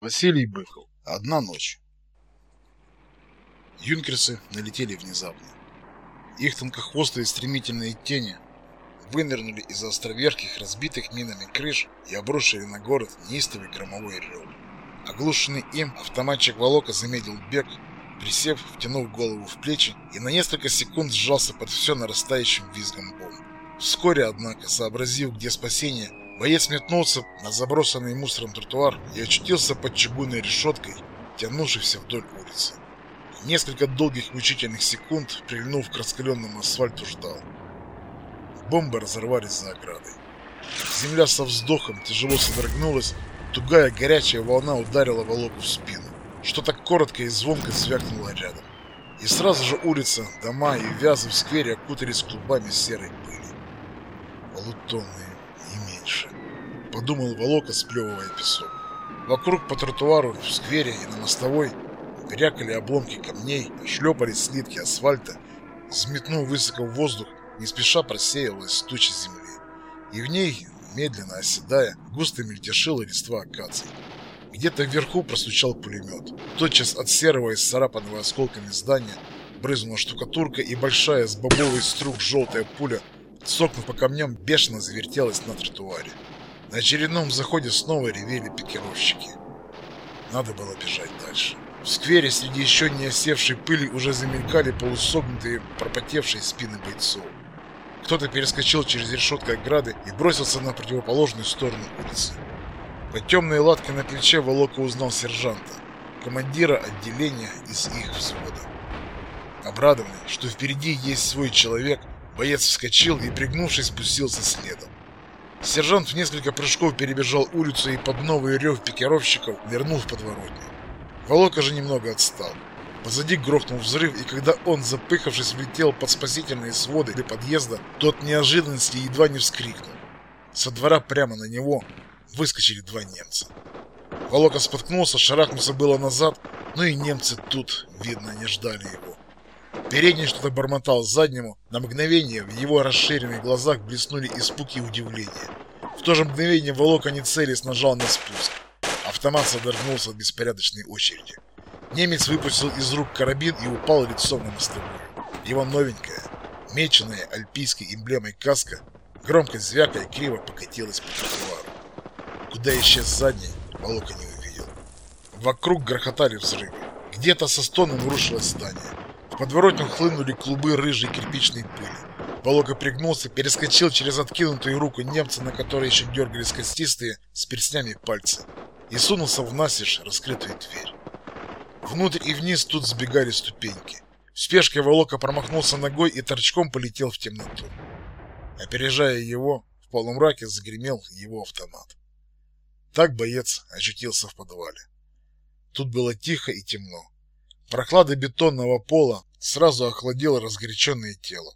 Василий Быков. Одна ночь. Юнкерсы налетели внезапно. Их тонкохвостые стремительные тени вынырнули из островерхих, разбитых минами крыш и обрушили на город неистовый громовой рев. Оглушенный им, автоматчик Волока замедлил бег, присев, втянув голову в плечи и на несколько секунд сжался под все нарастающим визгом бомб. Вскоре, однако, сообразив, где спасение, Боец метнулся на забросанный мусором тротуар и очутился под чугунной решеткой, тянувшейся вдоль улицы. Несколько долгих мучительных секунд, прильнув к раскаленному асфальту, ждал. Бомбы разорвались за оградой. Земля со вздохом тяжело содрогнулась, тугая горячая волна ударила Волоку в спину. Что-то коротко и звонко звякнуло рядом. И сразу же улица, дома и вязы в сквере окутались клубами серой пыли. Меньше подумал Волока, сплевывая песок. Вокруг по тротуару, в сквере и на мостовой крякали обломки камней, шлепались слитки асфальта, взметнув высоко в воздух, не спеша просеялась туча земли. И в ней, медленно оседая, густо мельтешила листва акаций. Где-то вверху простучал пулемет. Тотчас от серого и сцарапанного осколками здания брызнула штукатурка, и большая с бобовой струк желтая пуля, сокнув по камням, бешено завертелась на тротуаре. На очередном заходе снова ревели пикировщики. Надо было бежать дальше. В сквере среди еще не осевшей пыли уже замелькали полусогнутые, пропотевшие спины бойцов. Кто-то перескочил через решетку ограды и бросился на противоположную сторону улицы. По темной латке на плече Волока узнал сержанта, командира отделения из их взвода. Обрадованный, что впереди есть свой человек, боец вскочил и, пригнувшись, спустился следом. Сержант в несколько прыжков перебежал улицу и под новый рев пикировщиков нырнул в подворотню. Волока же немного отстал. Позади грохнул взрыв, и когда он, запыхавшись, влетел под спасительные своды для подъезда, тот неожиданности едва не вскрикнул. Со двора прямо на него выскочили два немца. Волока споткнулся, шарахнулся было назад, но и немцы тут, видно, не ждали его. Передний что-то бормотал заднему. На мгновение в его расширенных глазах блеснули испуг и удивление. В то же мгновение Волока не целясь нажал на спуск. Автомат содрогнулся от беспорядочной очереди. Немец выпустил из рук карабин и упал лицом на мостовую. Его новенькая, меченая альпийской эмблемой каска, громко звякая криво покатилась по тротуару. Куда исчез задний, Волока не увидел. Вокруг грохотали взрывы. Где-то со стоном рушилось здание подворотню хлынули клубы рыжей кирпичной пыли. Волога пригнулся, перескочил через откинутую руку немца, на которой еще дергались костистые с перстнями пальцы, и сунулся в насежь раскрытую дверь. Внутрь и вниз тут сбегали ступеньки. В спешке Волока промахнулся ногой и торчком полетел в темноту. Опережая его, в полумраке загремел его автомат. Так боец очутился в подвале. Тут было тихо и темно. Прохлада бетонного пола сразу охладила разгоряченное тело.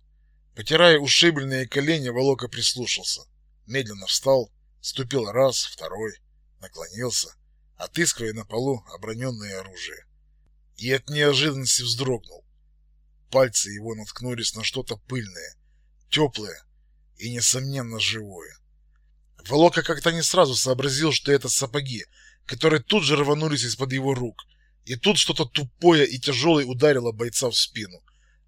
Потирая ушибленные колени, Волока прислушался. Медленно встал, ступил раз, второй, наклонился, отыскивая на полу оброненное оружие. И от неожиданности вздрогнул. Пальцы его наткнулись на что-то пыльное, теплое и, несомненно, живое. Волока как-то не сразу сообразил, что это сапоги, которые тут же рванулись из-под его рук, и тут что-то тупое и тяжелое ударило бойца в спину.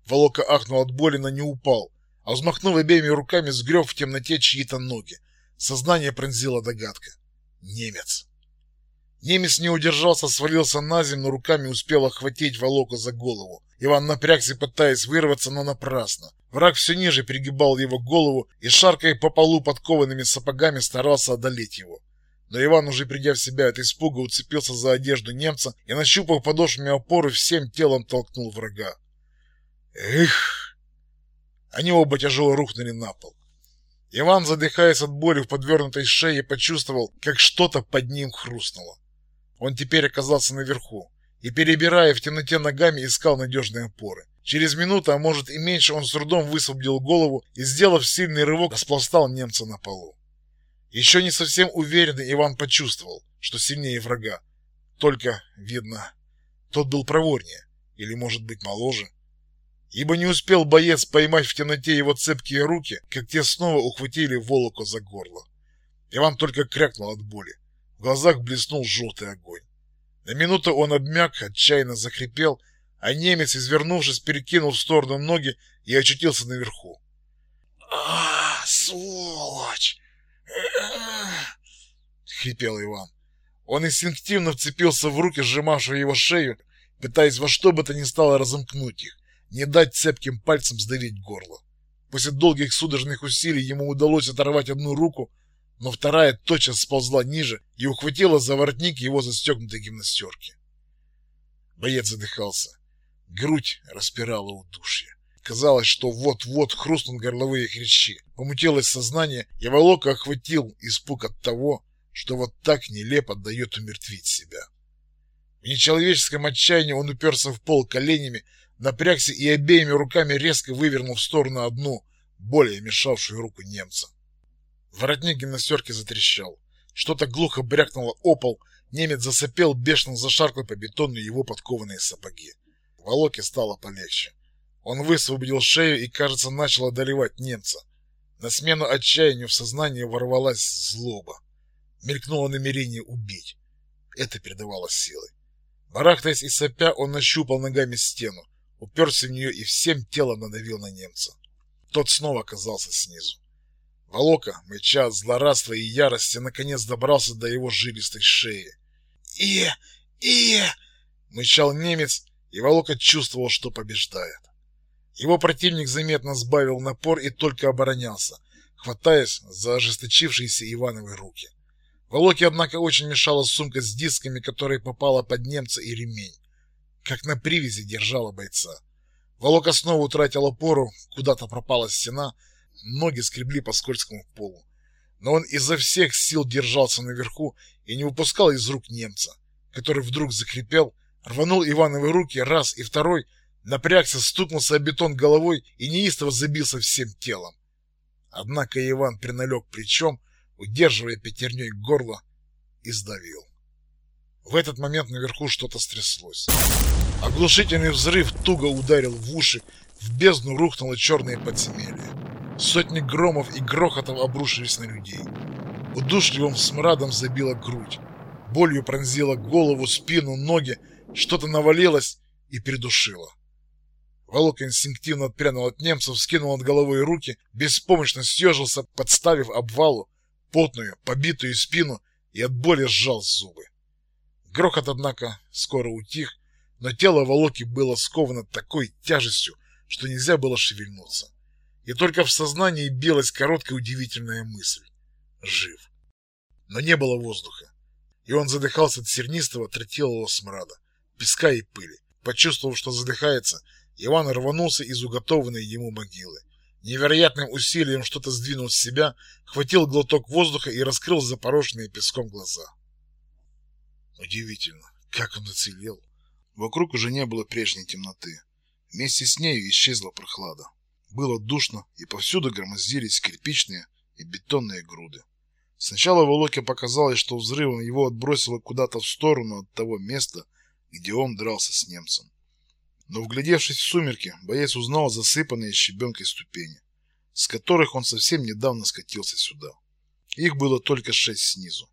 Волока ахнул от боли, но не упал, а взмахнув обеими руками, сгреб в темноте чьи-то ноги. Сознание пронзила догадка. Немец. Немец не удержался, свалился на землю, но руками успел охватить Волоку за голову. Иван напрягся, пытаясь вырваться, но напрасно. Враг все ниже пригибал его голову и, шаркая по полу подкованными сапогами, старался одолеть его. Но Иван, уже придя в себя от испуга, уцепился за одежду немца и, нащупав подошвами опоры, всем телом толкнул врага. Эх! Они оба тяжело рухнули на пол. Иван, задыхаясь от боли в подвернутой шее, почувствовал, как что-то под ним хрустнуло. Он теперь оказался наверху и, перебирая в темноте ногами, искал надежные опоры. Через минуту, а может и меньше, он с трудом высвободил голову и, сделав сильный рывок, распластал немца на полу. Еще не совсем уверенный Иван почувствовал, что сильнее врага. Только, видно, тот был проворнее, или, может быть, моложе. Ибо не успел боец поймать в темноте его цепкие руки, как те снова ухватили Волоку за горло. Иван только крякнул от боли. В глазах блеснул желтый огонь. На минуту он обмяк, отчаянно захрипел, а немец, извернувшись, перекинул в сторону ноги и очутился наверху. «А, сволочь!» — хрипел Иван. Он инстинктивно вцепился в руки, сжимавшие его шею, пытаясь во что бы то ни стало разомкнуть их, не дать цепким пальцем сдавить горло. После долгих судорожных усилий ему удалось оторвать одну руку, но вторая тотчас сползла ниже и ухватила за воротник его застегнутой гимнастерки. Боец задыхался. Грудь распирала удушье. Казалось, что вот-вот хрустнут горловые хрящи. Помутилось сознание, и Волока охватил испуг от того, что вот так нелепо дает умертвить себя. В нечеловеческом отчаянии он уперся в пол коленями, напрягся и обеими руками резко вывернул в сторону одну, более мешавшую руку немца. Воротник гимнастерки затрещал. Что-то глухо брякнуло о пол, немец засопел, бешено зашаркал по бетону его подкованные сапоги. Волоке стало полегче. Он высвободил шею и, кажется, начал одолевать немца. На смену отчаянию в сознание ворвалась злоба. Мелькнуло намерение убить. Это передавало силы. Барахтаясь и сопя, он нащупал ногами стену, уперся в нее и всем телом надавил на немца. Тот снова оказался снизу. Волока, мыча от злорадства и ярости, наконец добрался до его жилистой шеи. «И! И!» — мычал немец, и Волока чувствовал, что побеждает. Его противник заметно сбавил напор и только оборонялся, хватаясь за ожесточившиеся Ивановы руки. Волоке, однако, очень мешала сумка с дисками, которая попала под немца и ремень. Как на привязи держала бойца. Волока снова утратил опору, куда-то пропала стена, ноги скребли по скользкому полу. Но он изо всех сил держался наверху и не выпускал из рук немца, который вдруг закрепел, рванул Ивановы руки раз и второй, напрягся, стукнулся о бетон головой и неистово забился всем телом. Однако Иван приналег плечом, удерживая пятерней горло, и сдавил. В этот момент наверху что-то стряслось. Оглушительный взрыв туго ударил в уши, в бездну рухнуло черное подземелье. Сотни громов и грохотов обрушились на людей. Удушливым смрадом забила грудь. Болью пронзила голову, спину, ноги, что-то навалилось и придушило. Волок инстинктивно отпрянул от немцев, скинул над головой руки, беспомощно съежился, подставив обвалу, потную, побитую спину и от боли сжал зубы. Грохот, однако, скоро утих, но тело Волоки было сковано такой тяжестью, что нельзя было шевельнуться. И только в сознании билась короткая удивительная мысль — жив. Но не было воздуха, и он задыхался от сернистого тротилового смрада, песка и пыли. Почувствовав, что задыхается, Иван рванулся из уготованной ему могилы. Невероятным усилием что-то сдвинул с себя, хватил глоток воздуха и раскрыл запорошенные песком глаза. Удивительно, как он оцелел. Вокруг уже не было прежней темноты. Вместе с нею исчезла прохлада. Было душно, и повсюду громоздились кирпичные и бетонные груды. Сначала Волоке показалось, что взрывом его отбросило куда-то в сторону от того места, где он дрался с немцем. Но, вглядевшись в сумерки, боец узнал засыпанные щебенкой ступени, с которых он совсем недавно скатился сюда. Их было только шесть снизу.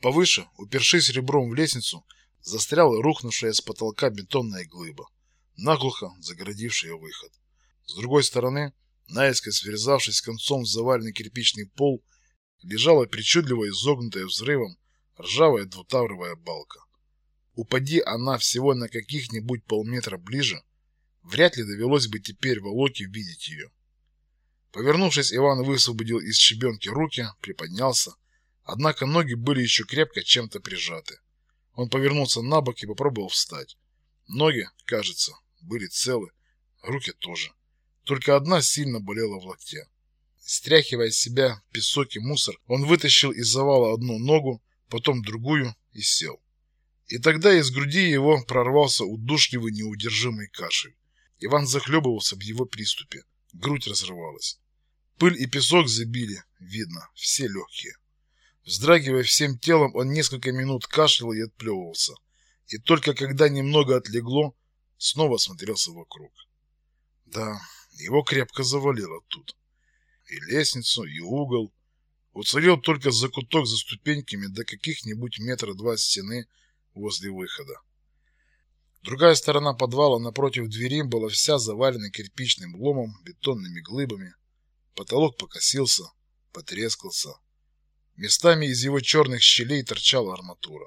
Повыше, упершись ребром в лестницу, застряла рухнувшая с потолка бетонная глыба, наглухо загородившая выход. С другой стороны, наискось связавшись концом в заваленный кирпичный пол, лежала причудливо изогнутая взрывом ржавая двутавровая балка. Упади она всего на каких-нибудь полметра ближе, вряд ли довелось бы теперь Волоке видеть ее. Повернувшись, Иван высвободил из щебенки руки, приподнялся, однако ноги были еще крепко чем-то прижаты. Он повернулся на бок и попробовал встать. Ноги, кажется, были целы, руки тоже. Только одна сильно болела в локте. Стряхивая с себя песок и мусор, он вытащил из завала одну ногу, потом другую и сел. И тогда из груди его прорвался удушливый неудержимый кашель. Иван захлебывался в его приступе. Грудь разрывалась. Пыль и песок забили, видно, все легкие. Вздрагивая всем телом, он несколько минут кашлял и отплевывался. И только когда немного отлегло, снова смотрелся вокруг. Да, его крепко завалило тут. И лестницу, и угол. Уцелел только закуток за ступеньками до каких-нибудь метра два стены, возле выхода. Другая сторона подвала напротив двери была вся завалена кирпичным ломом, бетонными глыбами. Потолок покосился, потрескался. Местами из его черных щелей торчала арматура.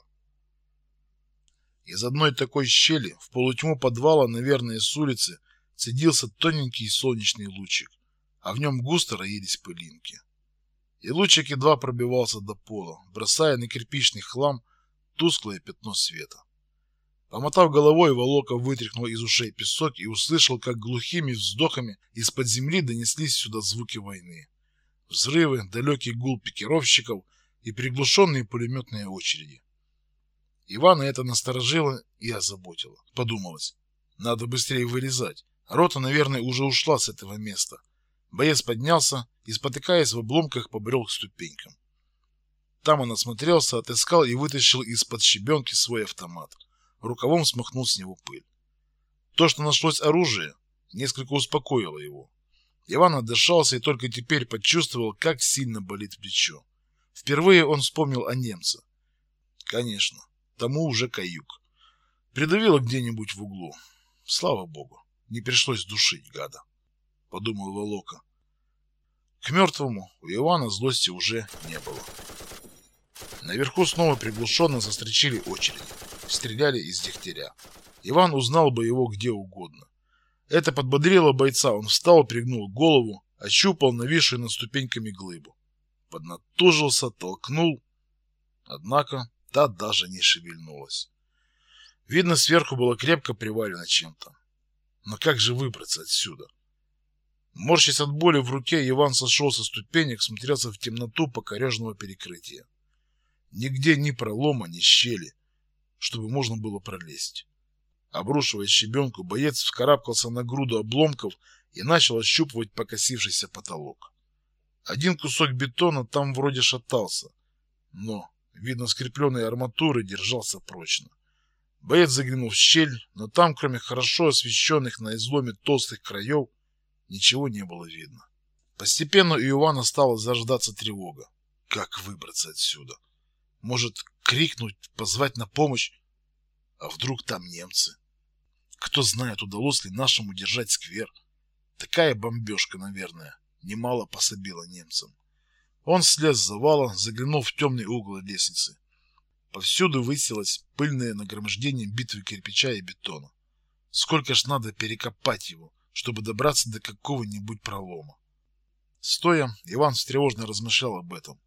Из одной такой щели в полутьму подвала, наверное, с улицы, цедился тоненький солнечный лучик, а в нем густо роились пылинки. И лучик едва пробивался до пола, бросая на кирпичный хлам тусклое пятно света. Помотав головой, Волока вытряхнул из ушей песок и услышал, как глухими вздохами из-под земли донеслись сюда звуки войны. Взрывы, далекий гул пикировщиков и приглушенные пулеметные очереди. Ивана это насторожило и озаботило. Подумалось, надо быстрее вылезать. Рота, наверное, уже ушла с этого места. Боец поднялся и, спотыкаясь в обломках, побрел к ступенькам. Там он осмотрелся, отыскал и вытащил из-под щебенки свой автомат. Рукавом смахнул с него пыль. То, что нашлось оружие, несколько успокоило его. Иван отдышался и только теперь почувствовал, как сильно болит плечо. Впервые он вспомнил о немце. Конечно, тому уже каюк. Придавило где-нибудь в углу. Слава богу, не пришлось душить гада, подумал Волока. К мертвому у Ивана злости уже не было. Наверху снова приглушенно застречили очереди. Стреляли из дегтяря. Иван узнал бы его где угодно. Это подбодрило бойца. Он встал, пригнул голову, ощупал нависшую над ступеньками глыбу. Поднатужился, толкнул. Однако та даже не шевельнулась. Видно, сверху было крепко привалено чем-то. Но как же выбраться отсюда? Морщась от боли в руке, Иван сошел со ступенек, смотрелся в темноту покорежного перекрытия. Нигде ни пролома, ни щели, чтобы можно было пролезть. Обрушивая щебенку, боец вскарабкался на груду обломков и начал ощупывать покосившийся потолок. Один кусок бетона там вроде шатался, но, видно, скрепленной арматуры держался прочно. Боец заглянул в щель, но там, кроме хорошо освещенных на изломе толстых краев, ничего не было видно. Постепенно у Ивана стала заждаться тревога. Как выбраться отсюда? Может, крикнуть, позвать на помощь? А вдруг там немцы? Кто знает, удалось ли нашему держать сквер. Такая бомбежка, наверное, немало пособила немцам. Он слез с завала, заглянул в темный угол лестницы. Повсюду высилось пыльное нагромождение битвы кирпича и бетона. Сколько ж надо перекопать его, чтобы добраться до какого-нибудь пролома. Стоя, Иван встревожно размышлял об этом.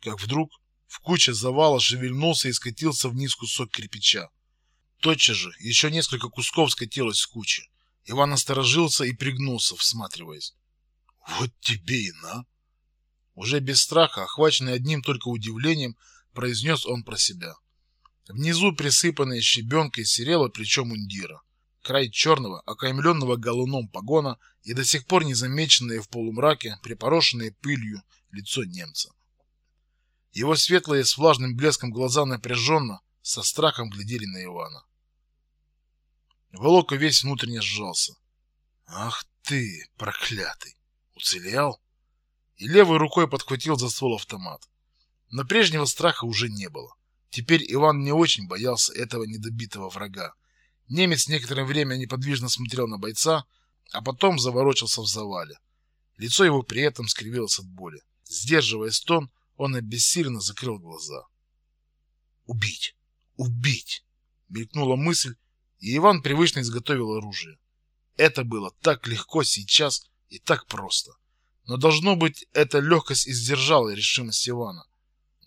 Как вдруг в куче завала шевельнулся и скатился вниз кусок кирпича. Тотчас же еще несколько кусков скатилось с кучи. Иван насторожился и пригнулся, всматриваясь. Вот тебе и на. Уже без страха, охваченный одним только удивлением, произнес он про себя. Внизу, присыпанной щебенкой, серело плечо мундира. Край черного, окаймленного галуном погона и до сих пор незамеченное в полумраке, припорошенное пылью лицо немца. Его светлые с влажным блеском глаза напряженно, со страхом глядели на Ивана. Волока весь внутренне сжался. Ах ты, проклятый! Уцелел? И левой рукой подхватил за ствол автомат. Но прежнего страха уже не было. Теперь Иван не очень боялся этого недобитого врага. Немец некоторое время неподвижно смотрел на бойца, а потом заворочился в завале. Лицо его при этом скривилось от боли. Сдерживая стон, он обессиленно закрыл глаза. «Убить! Убить!» — мелькнула мысль, и Иван привычно изготовил оружие. Это было так легко сейчас и так просто. Но должно быть, эта легкость издержала решимость Ивана.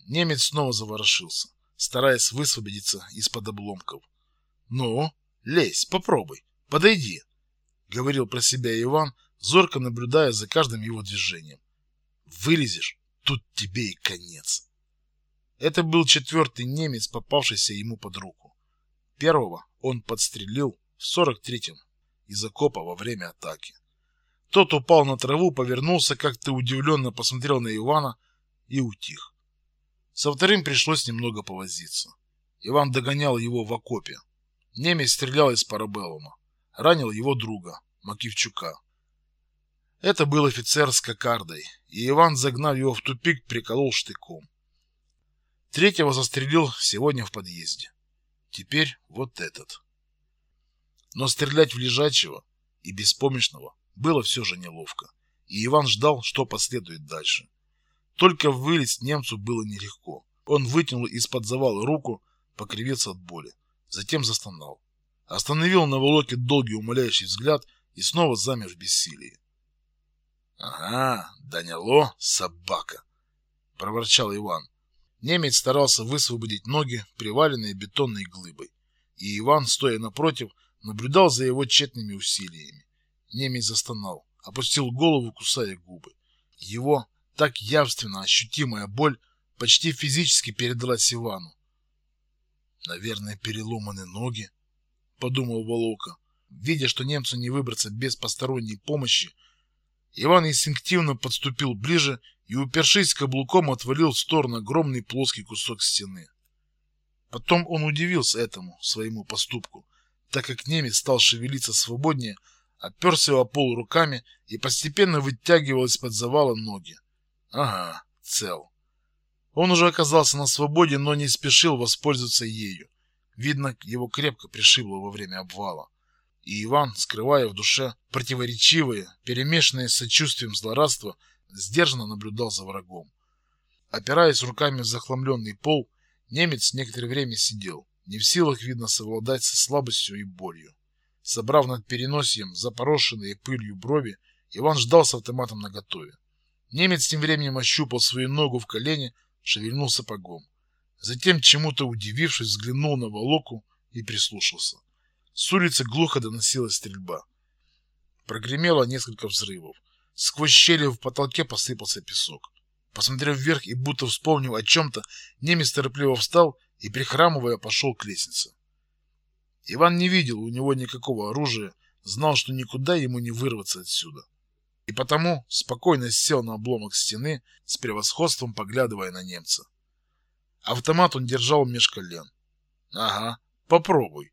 Немец снова заворошился, стараясь высвободиться из-под обломков. «Ну, лезь, попробуй, подойди», — говорил про себя Иван, зорко наблюдая за каждым его движением. «Вылезешь, тут тебе и конец». Это был четвертый немец, попавшийся ему под руку. Первого он подстрелил в 43-м из окопа во время атаки. Тот упал на траву, повернулся, как-то удивленно посмотрел на Ивана и утих. Со вторым пришлось немного повозиться. Иван догонял его в окопе. Немец стрелял из парабеллума. Ранил его друга, Макивчука. Это был офицер с кокардой, и Иван, загнав его в тупик, приколол штыком. Третьего застрелил сегодня в подъезде. Теперь вот этот. Но стрелять в лежачего и беспомощного было все же неловко, и Иван ждал, что последует дальше. Только вылезть немцу было нелегко. Он вытянул из-под завала руку, покривился от боли, затем застонал. Остановил на Волоке долгий умоляющий взгляд и снова замер в бессилии. «Ага, доняло, собака!» — проворчал Иван. Немец старался высвободить ноги, приваленные бетонной глыбой, и Иван, стоя напротив, наблюдал за его тщетными усилиями. Немец застонал, опустил голову, кусая губы. Его так явственно ощутимая боль почти физически передалась Ивану. Наверное, переломаны ноги, подумал Волока. Видя, что немцу не выбраться без посторонней помощи, Иван инстинктивно подступил ближе и, упершись каблуком, отвалил в сторону огромный плоский кусок стены. Потом он удивился этому, своему поступку, так как немец стал шевелиться свободнее, оперся о пол руками и постепенно вытягивал из-под завала ноги. Ага, цел. Он уже оказался на свободе, но не спешил воспользоваться ею. Видно, его крепко пришибло во время обвала. И Иван, скрывая в душе противоречивые, перемешанные с сочувствием злорадства, сдержанно наблюдал за врагом. Опираясь руками в захламленный пол, немец некоторое время сидел, не в силах, видно, совладать со слабостью и болью. Собрав над переносием запорошенные пылью брови, Иван ждал с автоматом наготове. Немец тем временем ощупал свою ногу в колене, шевельнул сапогом. Затем, чему-то удивившись, взглянул на Волоку и прислушался. С улицы глухо доносилась стрельба. Прогремело несколько взрывов. Сквозь щели в потолке посыпался песок. Посмотрев вверх и будто вспомнив о чем-то, немец торопливо встал и, прихрамывая, пошел к лестнице. Иван не видел у него никакого оружия, знал, что никуда ему не вырваться отсюда и потому спокойно сел на обломок стены, с превосходством поглядывая на немца. Автомат он держал меж колен. Ага, попробуй.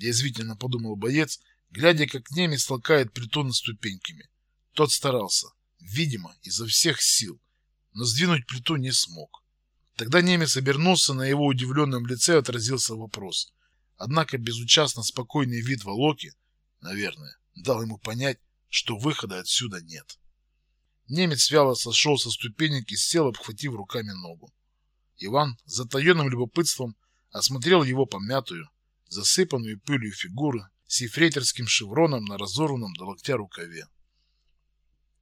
Язвительно подумал боец, глядя, как немец толкает притона ступеньками. Тот старался, видимо, изо всех сил, но сдвинуть плиту не смог. Тогда немец обернулся, на его удивленном лице отразился вопрос. Однако безучастно спокойный вид Волоки, наверное, дал ему понять, что выхода отсюда нет. Немец вяло сошел со ступенек и сел, обхватив руками ногу. Иван с затаенным любопытством осмотрел его помятую, засыпанную пылью фигуру с ефрейторским шевроном на разорванном до локтя рукаве.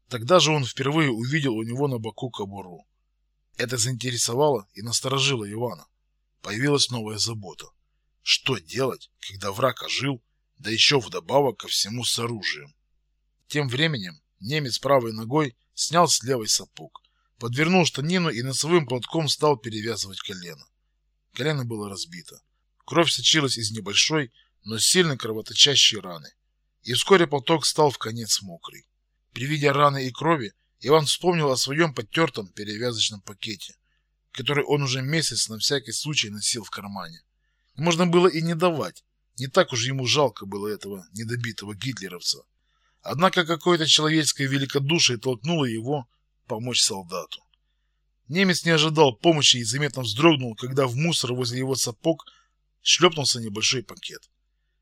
Тогда же он впервые увидел у него на боку кобуру. Это заинтересовало и насторожило Ивана. Появилась новая забота. Что делать, когда враг ожил, да еще вдобавок ко всему с оружием? Тем временем немец правой ногой снял с левой сапог, подвернул штанину и носовым платком стал перевязывать колено. Колено было разбито. Кровь сочилась из небольшой, но сильно кровоточащей раны. И вскоре платок стал в конец мокрый. При виде раны и крови Иван вспомнил о своем потертом перевязочном пакете, который он уже месяц на всякий случай носил в кармане. Можно было и не давать. Не так уж ему жалко было этого недобитого гитлеровца. Однако какое-то человеческое великодушие толкнуло его помочь солдату. Немец не ожидал помощи и заметно вздрогнул, когда в мусор возле его сапог шлепнулся небольшой пакет.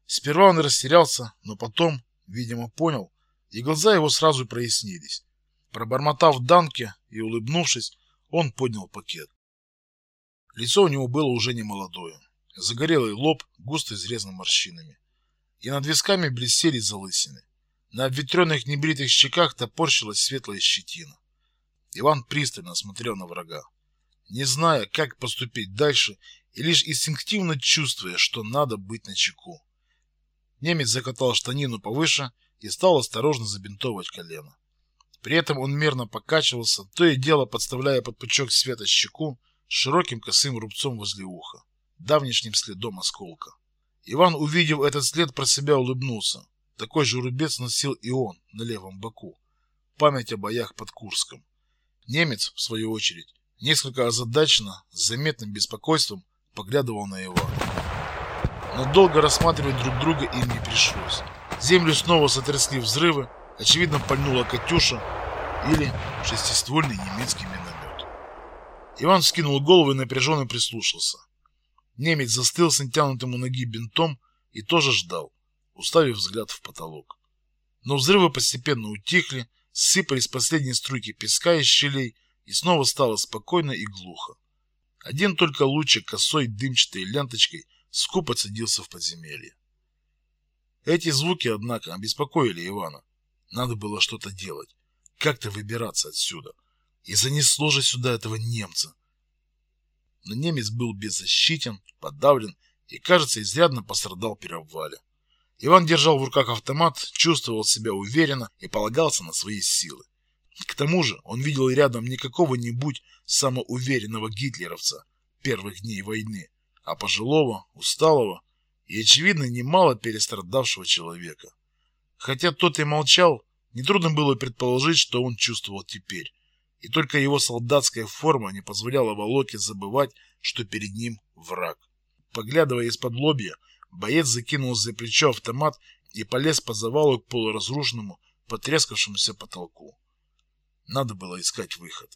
Сперва он растерялся, но потом, видимо, понял, и глаза его сразу прояснились. Пробормотав данки и улыбнувшись, он поднял пакет. Лицо у него было уже не молодое. Загорелый лоб густо изрезан морщинами. И над висками блестели залысины. На обветренных небритых щеках топорщилась светлая щетина. Иван пристально смотрел на врага, не зная, как поступить дальше и лишь инстинктивно чувствуя, что надо быть начеку. Немец закатал штанину повыше и стал осторожно забинтовывать колено. При этом он мерно покачивался, то и дело подставляя под пучок света щеку широким косым рубцом возле уха, давнишним следом осколка. Иван, увидев этот след, про себя улыбнулся. Такой же рубец носил и он на левом боку. Память о боях под Курском. Немец, в свою очередь, несколько озадаченно, с заметным беспокойством поглядывал на его. Но долго рассматривать друг друга им не пришлось. Землю снова сотрясли взрывы, очевидно, пальнула «Катюша» или шестиствольный немецкий миномет. Иван скинул голову и напряженно прислушался. Немец застыл с натянутым у ноги бинтом и тоже ждал, уставив взгляд в потолок. Но взрывы постепенно утихли, сыпались последние струйки песка из щелей, и снова стало спокойно и глухо. Один только лучик косой дымчатой ленточкой скупо цедился в подземелье. Эти звуки, однако, обеспокоили Ивана. Надо было что-то делать, как-то выбираться отсюда. И занесло же сюда этого немца. Но немец был беззащитен, подавлен и, кажется, изрядно пострадал при обвале. Иван держал в руках автомат, чувствовал себя уверенно и полагался на свои силы. К тому же он видел рядом не какого-нибудь самоуверенного гитлеровца первых дней войны, а пожилого, усталого и, очевидно, немало перестрадавшего человека. Хотя тот и молчал, нетрудно было предположить, что он чувствовал теперь. И только его солдатская форма не позволяла Волоке забывать, что перед ним враг. Поглядывая из-под лобья, боец закинул за плечо автомат и полез по завалу к полуразрушенному, потрескавшемуся потолку. Надо было искать выход.